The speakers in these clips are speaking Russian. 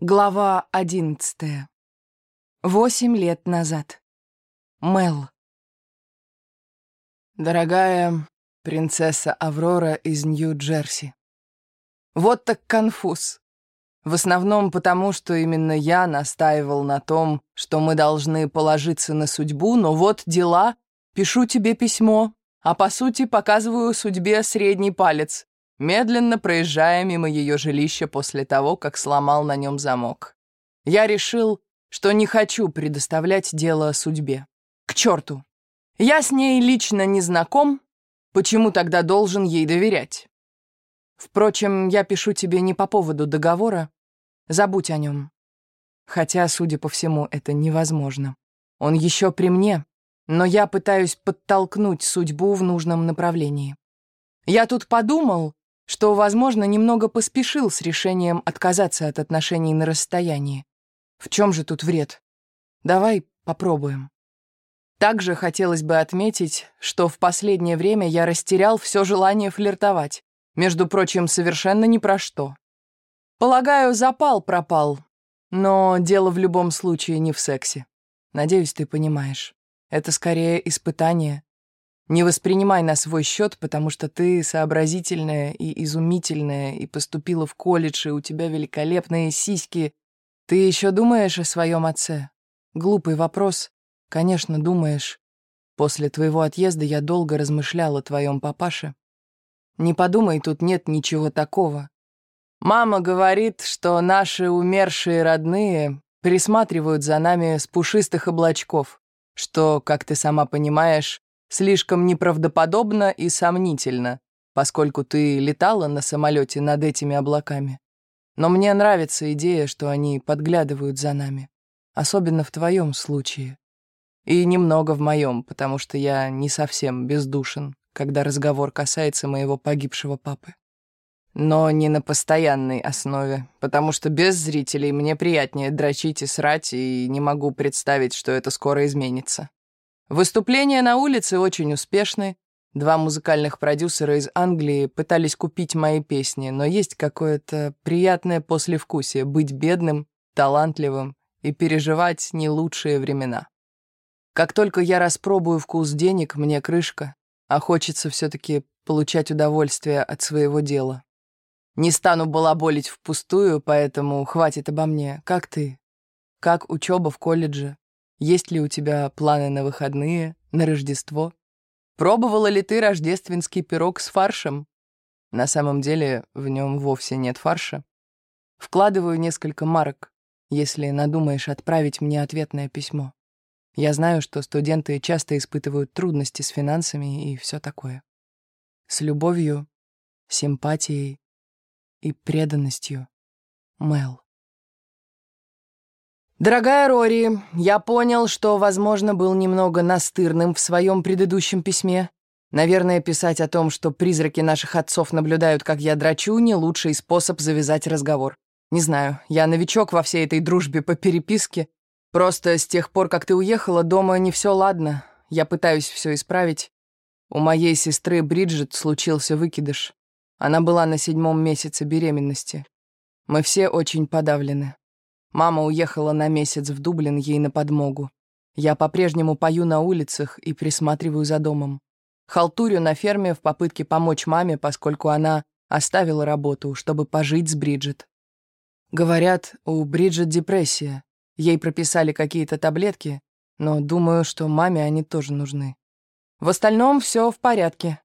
Глава одиннадцатая. Восемь лет назад. Мел. Дорогая принцесса Аврора из Нью-Джерси. Вот так конфуз. В основном потому, что именно я настаивал на том, что мы должны положиться на судьбу, но вот дела, пишу тебе письмо, а по сути показываю судьбе средний палец медленно проезжая мимо ее жилища после того, как сломал на нем замок. Я решил, что не хочу предоставлять дело судьбе. К черту! Я с ней лично не знаком, почему тогда должен ей доверять? Впрочем, я пишу тебе не по поводу договора, забудь о нем. Хотя, судя по всему, это невозможно. Он еще при мне, но я пытаюсь подтолкнуть судьбу в нужном направлении. Я тут подумал, что, возможно, немного поспешил с решением отказаться от отношений на расстоянии. В чем же тут вред? Давай попробуем. Также хотелось бы отметить, что в последнее время я растерял все желание флиртовать. Между прочим, совершенно ни про что. Полагаю, запал пропал. Но дело в любом случае не в сексе. Надеюсь, ты понимаешь. Это скорее испытание, не воспринимай на свой счет, потому что ты сообразительная и изумительная, и поступила в колледж, и у тебя великолепные сиськи. Ты еще думаешь о своем отце? Глупый вопрос. Конечно, думаешь. После твоего отъезда я долго размышляла о твоем папаше. Не подумай, тут нет ничего такого. Мама говорит, что наши умершие родные присматривают за нами с пушистых облачков, что, как ты сама понимаешь, слишком неправдоподобно и сомнительно, поскольку ты летала на самолете над этими облаками. Но мне нравится идея, что они подглядывают за нами. Особенно в твоем случае. И немного в моем, потому что я не совсем бездушен, когда разговор касается моего погибшего папы. Но не на постоянной основе, потому что без зрителей мне приятнее дрочить и срать, и не могу представить, что это скоро изменится. Выступления на улице очень успешны. Два музыкальных продюсера из Англии пытались купить мои песни, но есть какое-то приятное послевкусие быть бедным, талантливым и переживать не лучшие времена. Как только я распробую вкус денег, мне крышка, а хочется все-таки получать удовольствие от своего дела. Не стану балаболить впустую, поэтому хватит обо мне. Как ты? Как учеба в колледже? Есть ли у тебя планы на выходные, на Рождество? Пробовала ли ты рождественский пирог с фаршем? На самом деле в нем вовсе нет фарша. Вкладываю несколько марок, если надумаешь отправить мне ответное письмо. Я знаю, что студенты часто испытывают трудности с финансами и все такое. С любовью, симпатией и преданностью. Мел. «Дорогая Рори, я понял, что, возможно, был немного настырным в своем предыдущем письме. Наверное, писать о том, что призраки наших отцов наблюдают, как я драчу, не лучший способ завязать разговор. Не знаю, я новичок во всей этой дружбе по переписке. Просто с тех пор, как ты уехала, дома не все ладно. Я пытаюсь все исправить. У моей сестры Бриджит случился выкидыш. Она была на седьмом месяце беременности. Мы все очень подавлены. Мама уехала на месяц в Дублин ей на подмогу. Я по-прежнему пою на улицах и присматриваю за домом. Халтурю на ферме в попытке помочь маме, поскольку она оставила работу, чтобы пожить с Бриджит. Говорят, у Бриджит депрессия. Ей прописали какие-то таблетки, но думаю, что маме они тоже нужны. В остальном все в порядке.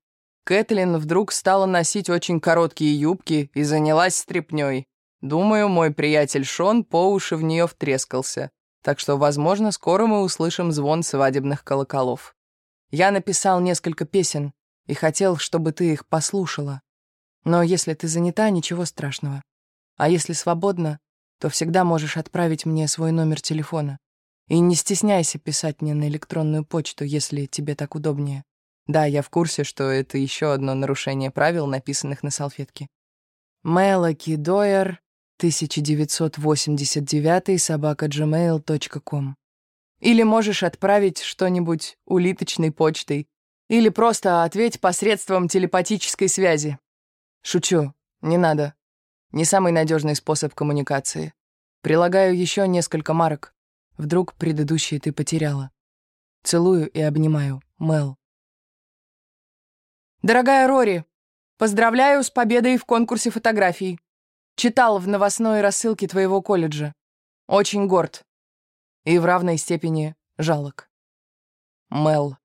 Кэтлин вдруг стала носить очень короткие юбки и занялась стряпнёй. Думаю, мой приятель Шон по уши в нее втрескался, так что, возможно, скоро мы услышим звон свадебных колоколов. Я написал несколько песен и хотел, чтобы ты их послушала. Но если ты занята, ничего страшного. А если свободна, то всегда можешь отправить мне свой номер телефона. И не стесняйся писать мне на электронную почту, если тебе так удобнее. Да, я в курсе, что это еще одно нарушение правил, написанных на салфетке. Мелоки Дойер 1989 собака gmail.com. Или можешь отправить что-нибудь улиточной почтой. Или просто ответь посредством телепатической связи. Шучу, не надо. Не самый надежный способ коммуникации. Прилагаю еще несколько марок. Вдруг предыдущие ты потеряла. Целую и обнимаю. Мел. Дорогая Рори, поздравляю с победой в конкурсе фотографий. Читал в новостной рассылке твоего колледжа. Очень горд. И в равной степени жалок. Мел.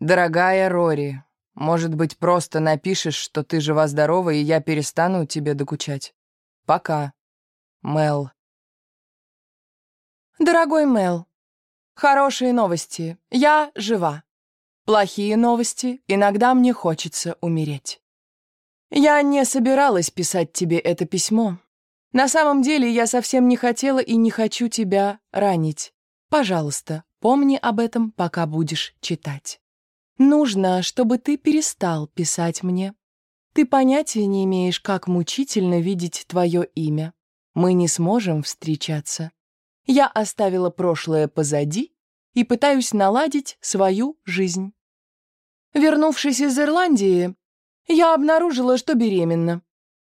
Дорогая Рори, может быть, просто напишешь, что ты жива-здорова, и я перестану тебе докучать. Пока. Мел. Дорогой Мел, хорошие новости. Я жива. Плохие новости. Иногда мне хочется умереть. Я не собиралась писать тебе это письмо. На самом деле я совсем не хотела и не хочу тебя ранить. Пожалуйста, помни об этом, пока будешь читать. Нужно, чтобы ты перестал писать мне. Ты понятия не имеешь, как мучительно видеть твое имя. Мы не сможем встречаться. Я оставила прошлое позади и пытаюсь наладить свою жизнь. Вернувшись из Ирландии, я обнаружила, что беременна.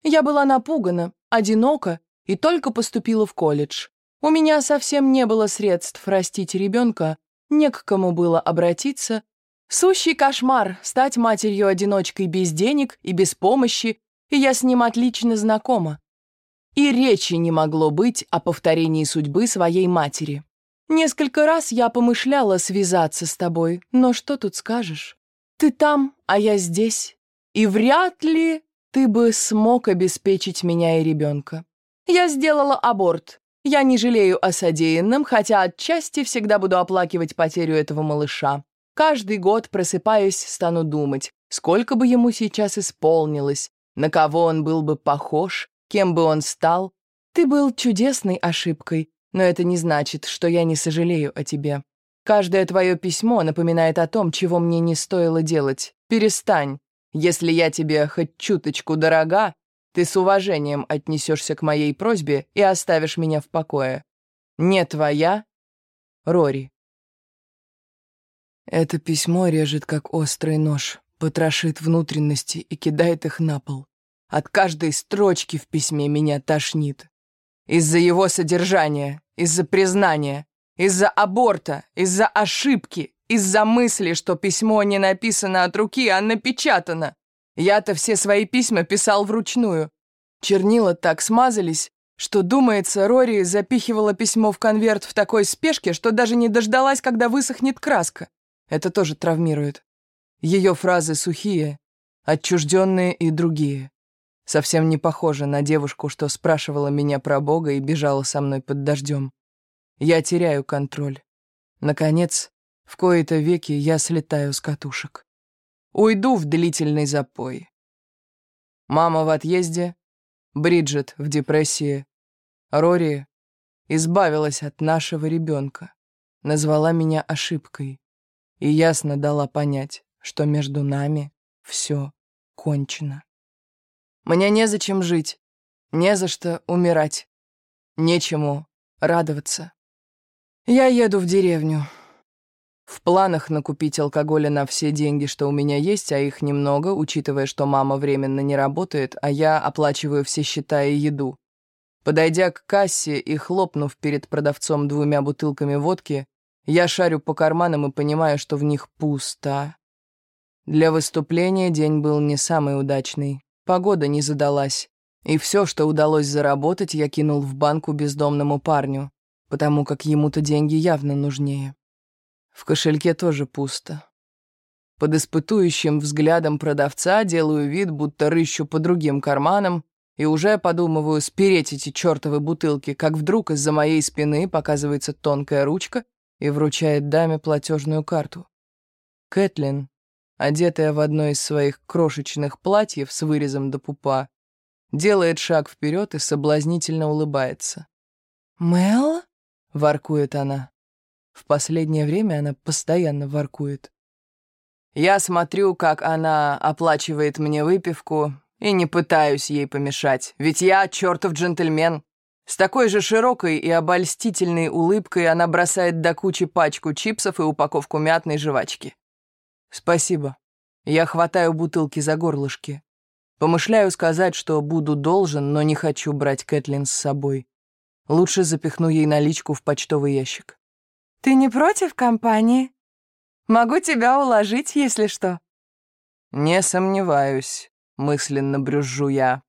Я была напугана, одинока и только поступила в колледж. У меня совсем не было средств растить ребенка, не к кому было обратиться, Сущий кошмар — стать матерью-одиночкой без денег и без помощи, и я с ним отлично знакома. И речи не могло быть о повторении судьбы своей матери. Несколько раз я помышляла связаться с тобой, но что тут скажешь? Ты там, а я здесь, и вряд ли ты бы смог обеспечить меня и ребенка. Я сделала аборт. Я не жалею о содеянном, хотя отчасти всегда буду оплакивать потерю этого малыша. Каждый год, просыпаясь, стану думать, сколько бы ему сейчас исполнилось, на кого он был бы похож, кем бы он стал. Ты был чудесной ошибкой, но это не значит, что я не сожалею о тебе. Каждое твое письмо напоминает о том, чего мне не стоило делать. Перестань. Если я тебе хоть чуточку дорога, ты с уважением отнесешься к моей просьбе и оставишь меня в покое. Не твоя, Рори. Это письмо режет, как острый нож, потрошит внутренности и кидает их на пол. От каждой строчки в письме меня тошнит. Из-за его содержания, из-за признания, из-за аборта, из-за ошибки, из-за мысли, что письмо не написано от руки, а напечатано. Я-то все свои письма писал вручную. Чернила так смазались, что, думается, Рори запихивала письмо в конверт в такой спешке, что даже не дождалась, когда высохнет краска. Это тоже травмирует. Ее фразы сухие, отчужденные и другие. Совсем не похожа на девушку, что спрашивала меня про Бога и бежала со мной под дождем. Я теряю контроль. Наконец, в кои-то веки я слетаю с катушек. Уйду в длительный запой. Мама в отъезде, Бриджит в депрессии, Рори избавилась от нашего ребенка, назвала меня ошибкой и ясно дала понять, что между нами все кончено. Мне незачем жить, не за что умирать, нечему радоваться. Я еду в деревню. В планах накупить алкоголя на все деньги, что у меня есть, а их немного, учитывая, что мама временно не работает, а я оплачиваю все счета и еду. Подойдя к кассе и хлопнув перед продавцом двумя бутылками водки, я шарю по карманам и понимаю, что в них пусто. Для выступления день был не самый удачный. Погода не задалась. И все, что удалось заработать, я кинул в банку бездомному парню, потому как ему-то деньги явно нужнее. В кошельке тоже пусто. Под испытующим взглядом продавца делаю вид, будто рыщу по другим карманам, и уже подумываю спереть эти чертовы бутылки, как вдруг из-за моей спины показывается тонкая ручка и вручает даме платежную карту. Кэтлин, одетая в одно из своих крошечных платьев с вырезом до пупа, делает шаг вперед и соблазнительно улыбается. «Мэл?» — воркует она. В последнее время она постоянно воркует. Я смотрю, как она оплачивает мне выпивку, и не пытаюсь ей помешать, ведь я чертов джентльмен. С такой же широкой и обольстительной улыбкой она бросает до кучи пачку чипсов и упаковку мятной жвачки. «Спасибо. Я хватаю бутылки за горлышки. Помышляю сказать, что буду должен, но не хочу брать Кэтлин с собой. Лучше запихну ей наличку в почтовый ящик. «Ты не против компании? Могу тебя уложить, если что». «Не сомневаюсь», — мысленно брюзжу я.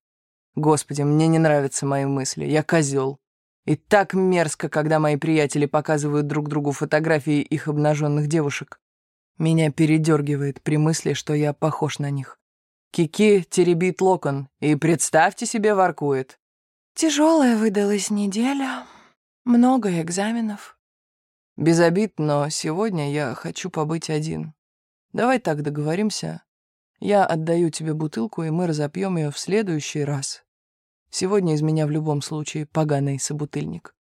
Господи, мне не нравятся мои мысли, я козел. И так мерзко, когда мои приятели показывают друг другу фотографии их обнаженных девушек. Меня передергивает при мысли, что я похож на них. Кики теребит локон и, представьте себе, воркует. Тяжелая выдалась неделя, много экзаменов. Без обид, но сегодня я хочу побыть один. Давай так договоримся. Я отдаю тебе бутылку, и мы разопьем ее в следующий раз. Сегодня из меня в любом случае поганый собутыльник.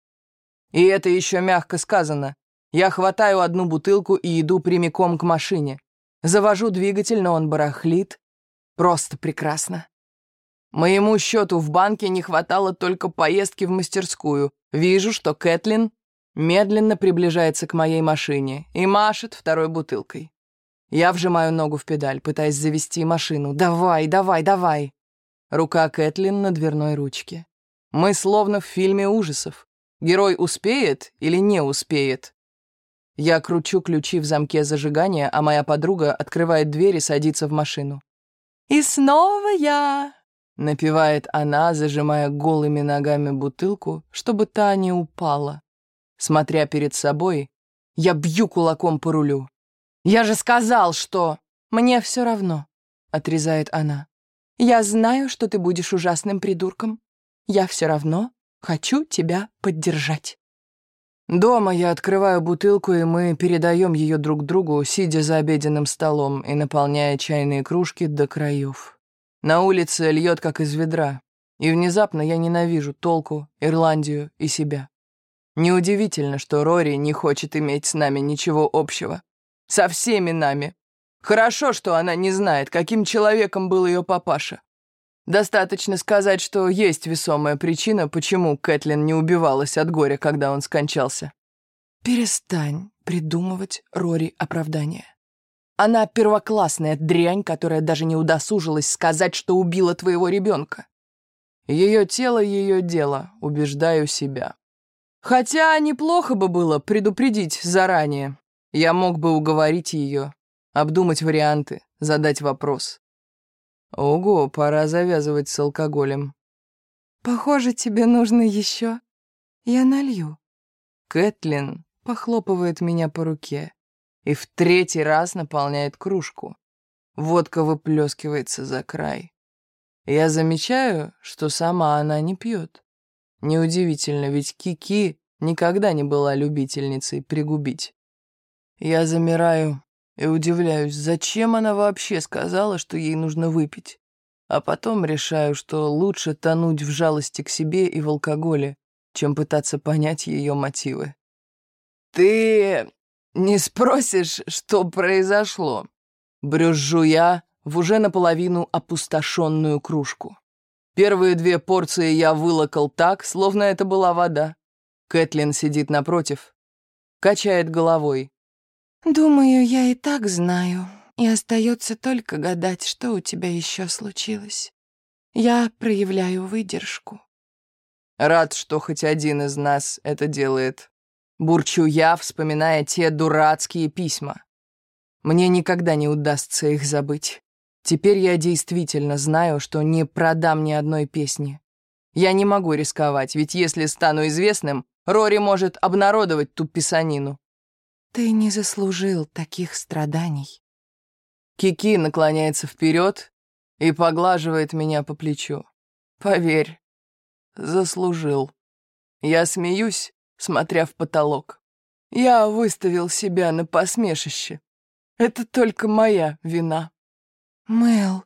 И это еще мягко сказано. Я хватаю одну бутылку и иду прямиком к машине. Завожу двигатель, но он барахлит. Просто прекрасно. Моему счету в банке не хватало только поездки в мастерскую. Вижу, что Кэтлин медленно приближается к моей машине и машет второй бутылкой. Я вжимаю ногу в педаль, пытаясь завести машину. «Давай, давай, давай!» Рука Кэтлин на дверной ручке. Мы словно в фильме ужасов. Герой успеет или не успеет? Я кручу ключи в замке зажигания, а моя подруга открывает дверь и садится в машину. «И снова я!» — напевает она, зажимая голыми ногами бутылку, чтобы та не упала. Смотря перед собой, я бью кулаком по рулю. «Я же сказал, что...» «Мне все равно», — отрезает она. Я знаю, что ты будешь ужасным придурком. Я все равно хочу тебя поддержать. Дома я открываю бутылку, и мы передаем ее друг другу, сидя за обеденным столом и наполняя чайные кружки до краев. На улице льет, как из ведра, и внезапно я ненавижу толку, Ирландию и себя. Неудивительно, что Рори не хочет иметь с нами ничего общего. Со всеми нами, Хорошо, что она не знает, каким человеком был ее папаша. Достаточно сказать, что есть весомая причина, почему Кэтлин не убивалась от горя, когда он скончался. Перестань придумывать Рори оправдание. Она первоклассная дрянь, которая даже не удосужилась сказать, что убила твоего ребенка. Ее тело — ее дело, убеждаю себя. Хотя неплохо бы было предупредить заранее. Я мог бы уговорить ее, обдумать варианты, задать вопрос. Ого, пора завязывать с алкоголем. Похоже, тебе нужно еще. Я налью. Кэтлин похлопывает меня по руке и в третий раз наполняет кружку. Водка выплескивается за край. Я замечаю, что сама она не пьет. Неудивительно, ведь Кики никогда не была любительницей пригубить. Я замираю и удивляюсь, зачем она вообще сказала, что ей нужно выпить. А потом решаю, что лучше тонуть в жалости к себе и в алкоголе, чем пытаться понять ее мотивы. «Ты не спросишь, что произошло?» Брюзжу я в уже наполовину опустошенную кружку. Первые две порции я вылокал так, словно это была вода. Кэтлин сидит напротив, качает головой. «Думаю, я и так знаю, и остается только гадать, что у тебя еще случилось. Я проявляю выдержку». «Рад, что хоть один из нас это делает», — бурчу я, вспоминая те дурацкие письма. Мне никогда не удастся их забыть. Теперь я действительно знаю, что не продам ни одной песни. Я не могу рисковать, ведь если стану известным, Рори может обнародовать ту писанину. Ты не заслужил таких страданий. Кики наклоняется вперед и поглаживает меня по плечу. Поверь, заслужил. Я смеюсь, смотря в потолок. Я выставил себя на посмешище. Это только моя вина. Мел,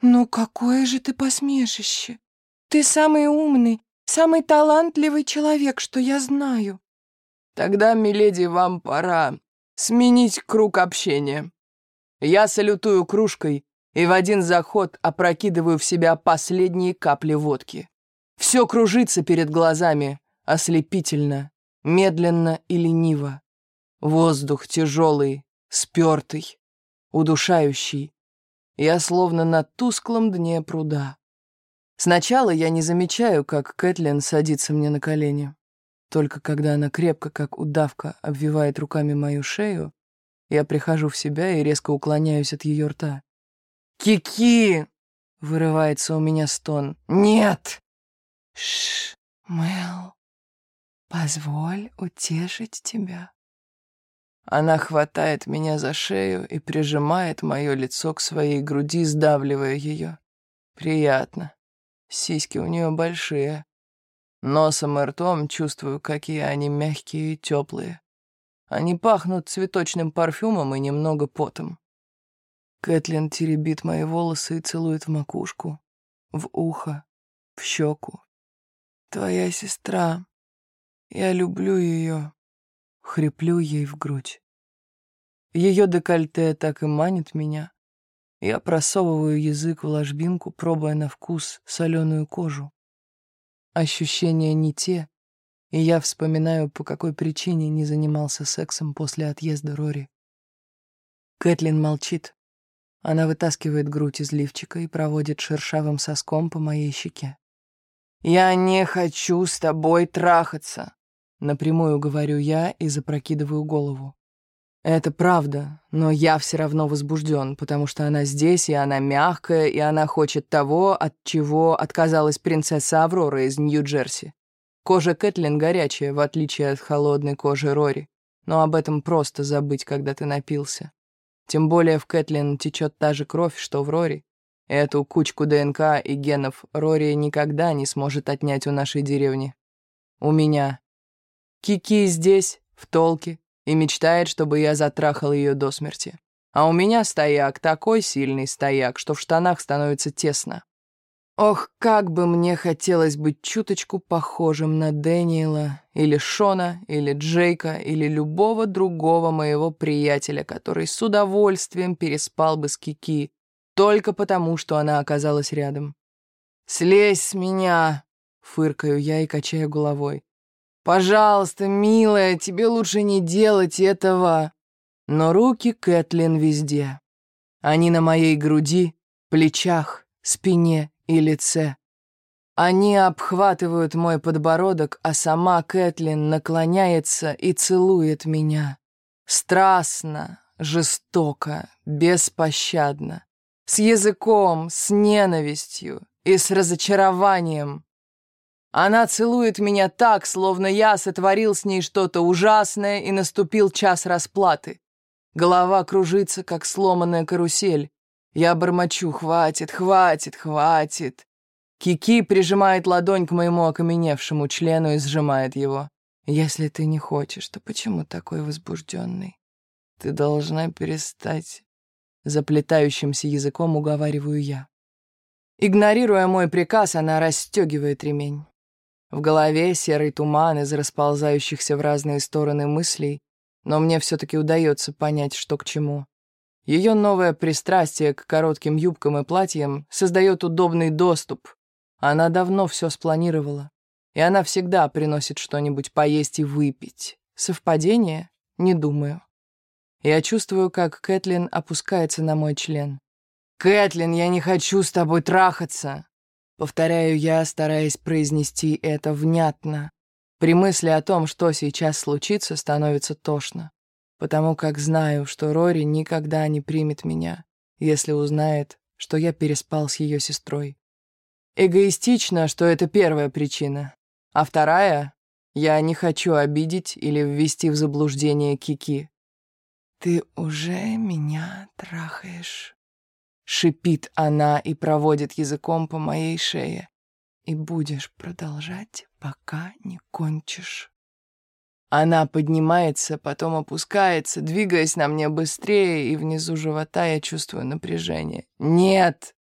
ну какое же ты посмешище. Ты самый умный, самый талантливый человек, что я знаю. Тогда, миледи, вам пора сменить круг общения. Я салютую кружкой и в один заход опрокидываю в себя последние капли водки. Все кружится перед глазами, ослепительно, медленно и лениво. Воздух тяжелый, спертый, удушающий. Я словно на тусклом дне пруда. Сначала я не замечаю, как Кэтлин садится мне на колени. Только когда она крепко, как удавка, обвивает руками мою шею, я прихожу в себя и резко уклоняюсь от ее рта. «Кики!» — вырывается у меня стон. «Нет!» «Шш, Мэл, позволь утешить тебя». Она хватает меня за шею и прижимает мое лицо к своей груди, сдавливая ее. Приятно. Сиськи у нее большие. Носом и ртом чувствую, какие они мягкие и теплые. Они пахнут цветочным парфюмом и немного потом. Кэтлин теребит мои волосы и целует в макушку, в ухо, в щеку. «Твоя сестра. Я люблю ее». Хриплю ей в грудь. Ее декольте так и манит меня. Я просовываю язык в ложбинку, пробуя на вкус соленую кожу. Ощущения не те, и я вспоминаю, по какой причине не занимался сексом после отъезда Рори. Кэтлин молчит. Она вытаскивает грудь из лифчика и проводит шершавым соском по моей щеке. «Я не хочу с тобой трахаться», — напрямую говорю я и запрокидываю голову. Это правда, но я все равно возбужден, потому что она здесь, и она мягкая, и она хочет того, от чего отказалась принцесса Аврора из Нью-Джерси. Кожа Кэтлин горячая, в отличие от холодной кожи Рори. Но об этом просто забыть, когда ты напился. Тем более в Кэтлин течет та же кровь, что в Рори. Эту кучку ДНК и генов Рори никогда не сможет отнять у нашей деревни. У меня. Кики здесь, в толке, и мечтает, чтобы я затрахал ее до смерти. А у меня стояк, такой сильный стояк, что в штанах становится тесно. Ох, как бы мне хотелось быть чуточку похожим на Дэниела, или Шона, или Джейка, или любого другого моего приятеля, который с удовольствием переспал бы с Кики, только потому, что она оказалась рядом. «Слезь с меня!» — фыркаю я и качаю головой. «Пожалуйста, милая, тебе лучше не делать этого!» Но руки Кэтлин везде. Они на моей груди, плечах, спине и лице. Они обхватывают мой подбородок, а сама Кэтлин наклоняется и целует меня. Страстно, жестоко, беспощадно. С языком, с ненавистью и с разочарованием. Она целует меня так, словно я сотворил с ней что-то ужасное и наступил час расплаты. Голова кружится, как сломанная карусель. Я бормочу «Хватит, хватит, хватит». Кики прижимает ладонь к моему окаменевшему члену и сжимает его. «Если ты не хочешь, то почему такой возбужденный? Ты должна перестать...» Заплетающимся языком уговариваю я. Игнорируя мой приказ, она расстегивает ремень. В голове серый туман из расползающихся в разные стороны мыслей, но мне все-таки удается понять, что к чему. Ее новое пристрастие к коротким юбкам и платьям создает удобный доступ. Она давно все спланировала. И она всегда приносит что-нибудь поесть и выпить. Совпадение? Не думаю. Я чувствую, как Кэтлин опускается на мой член. «Кэтлин, я не хочу с тобой трахаться!» Повторяю я, стараясь произнести это внятно. При мысли о том, что сейчас случится, становится тошно потому как знаю, что Рори никогда не примет меня, если узнает, что я переспал с ее сестрой. Эгоистично, что это первая причина. А вторая — я не хочу обидеть или ввести в заблуждение Кики. «Ты уже меня трахаешь», — шипит она и проводит языком по моей шее. «И будешь продолжать, пока не кончишь». Она поднимается, потом опускается, двигаясь на мне быстрее, и внизу живота я чувствую напряжение. «Нет!»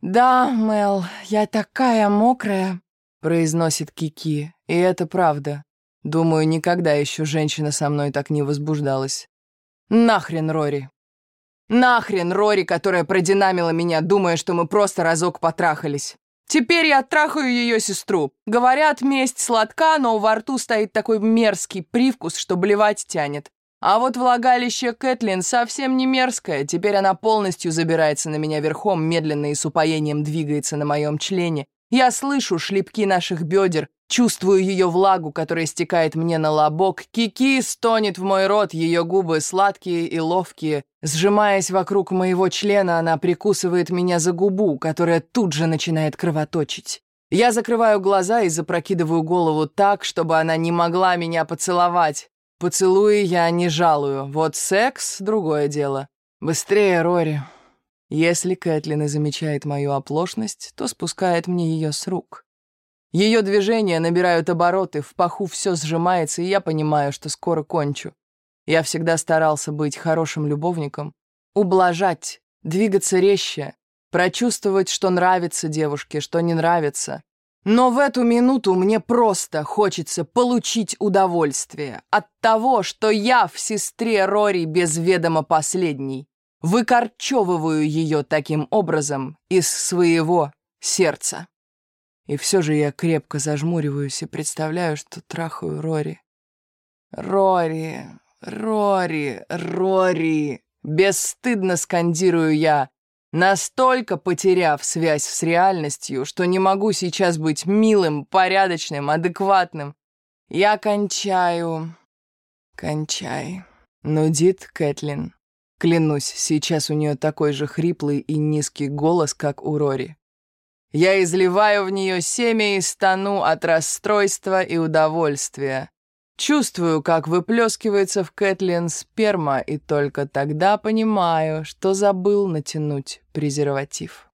«Да, Мел, я такая мокрая», — произносит Кики, и это правда. Думаю, никогда еще женщина со мной так не возбуждалась. «Нахрен, Рори!» «Нахрен, Рори, которая продинамила меня, думая, что мы просто разок потрахались!» Теперь я трахаю ее сестру. Говорят, месть сладка, но во рту стоит такой мерзкий привкус, что блевать тянет. А вот влагалище Кэтлин совсем не мерзкое. Теперь она полностью забирается на меня верхом, медленно и с упоением двигается на моем члене. Я слышу шлепки наших бедер, чувствую ее влагу, которая стекает мне на лобок. Кики стонет в мой рот, ее губы сладкие и ловкие. Сжимаясь вокруг моего члена, она прикусывает меня за губу, которая тут же начинает кровоточить. Я закрываю глаза и запрокидываю голову так, чтобы она не могла меня поцеловать. Поцелуи я не жалую, вот секс — другое дело. Быстрее, Рори. Если Кэтлин и замечает мою оплошность, то спускает мне ее с рук. Ее движения набирают обороты, в паху все сжимается, и я понимаю, что скоро кончу. Я всегда старался быть хорошим любовником, ублажать, двигаться резче, прочувствовать, что нравится девушке, что не нравится, но в эту минуту мне просто хочется получить удовольствие от того, что я в сестре Рори без ведома последней. Выкорчевываю ее таким образом из своего сердца. И все же я крепко зажмуриваюсь и представляю, что трахаю Рори. Рори, Рори, Рори. Бесстыдно скандирую я, Настолько потеряв связь с реальностью, что не могу сейчас быть милым, порядочным, адекватным. Я кончаю. Кончай. Нудит Кэтлин. Клянусь, сейчас у нее такой же хриплый и низкий голос, как у Рори. Я изливаю в нее семя и стану от расстройства и удовольствия. Чувствую, как выплескивается в Кэтлин сперма, и только тогда понимаю, что забыл натянуть презерватив.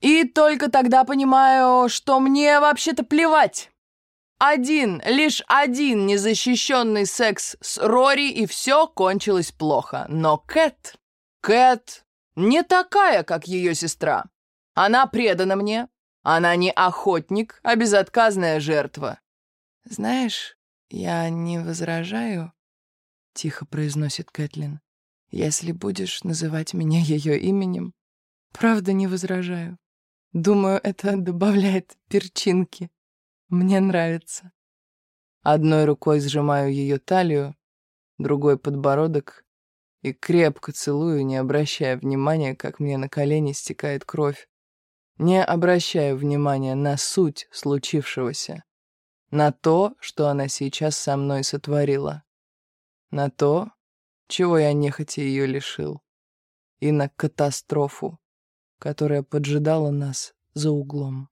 И только тогда понимаю, что мне вообще-то плевать. Один, лишь один незащищенный секс с Рори, и все кончилось плохо. Но Кэт... Кэт не такая, как ее сестра. Она предана мне. Она не охотник, а безотказная жертва. Знаешь, «Я не возражаю», — тихо произносит Кэтлин, «если будешь называть меня ее именем. Правда, не возражаю. Думаю, это добавляет перчинки. Мне нравится». Одной рукой сжимаю ее талию, другой — подбородок и крепко целую, не обращая внимания, как мне на колени стекает кровь. Не обращаю внимания на суть случившегося на то, что она сейчас со мной сотворила, на то, чего я нехотя ее лишил, и на катастрофу, которая поджидала нас за углом.